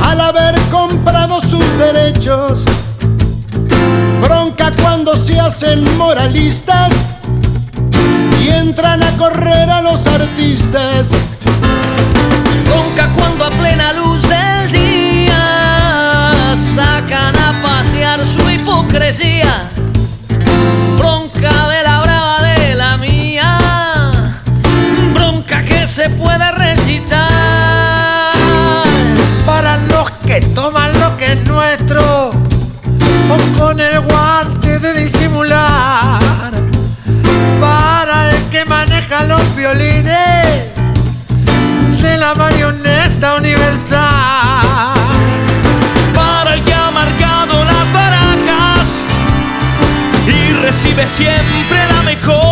al haber comprado sus derechos. Bronca cuando se hacen moralistas de la marioneta universal. Para el que ha marcado las barajas y recibe siempre la mejor.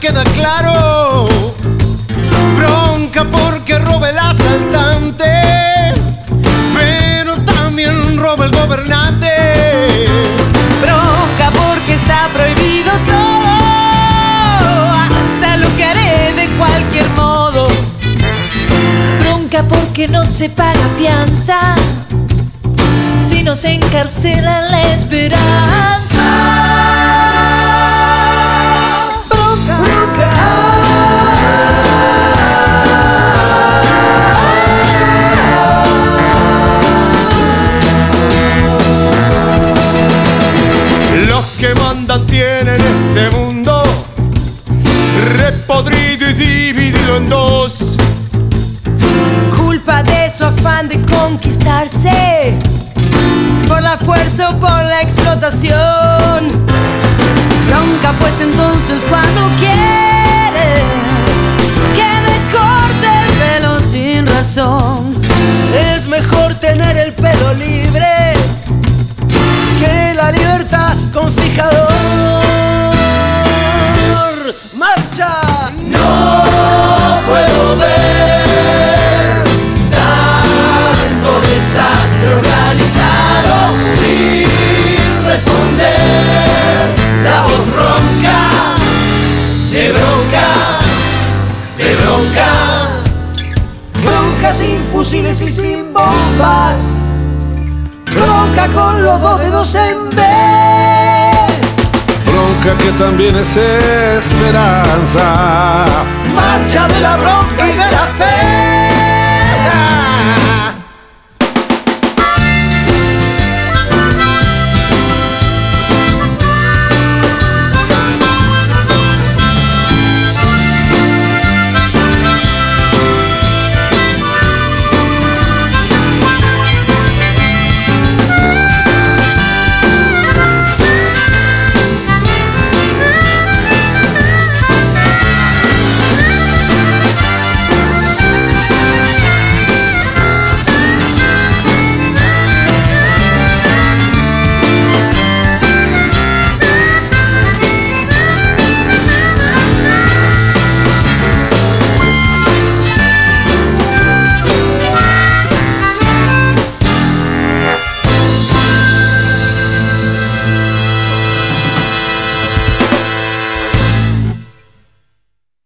Queda claro. Bronca porque roba el asaltante, pero también roba el gobernante. Bronca porque está prohibido todo, hasta lo que haré de cualquier modo. Bronca porque no se paga fianza, si no se encarcela la esperanza. Que mandan tienen este mundo repodrido y dividido en dos. culpa de su afán de conquistarse por la fuerza o por la explotación. Bronca pues entonces cuando quiere que me corte el pelo sin razón. Fijador. ¡Marcha! No puedo ver tanto desastre organizado sin responder. La voz ronca, de bronca, de bronca. Bronca sin fusiles y sin bombas. Bronca con los dos dedos en B. Que también es esperanza.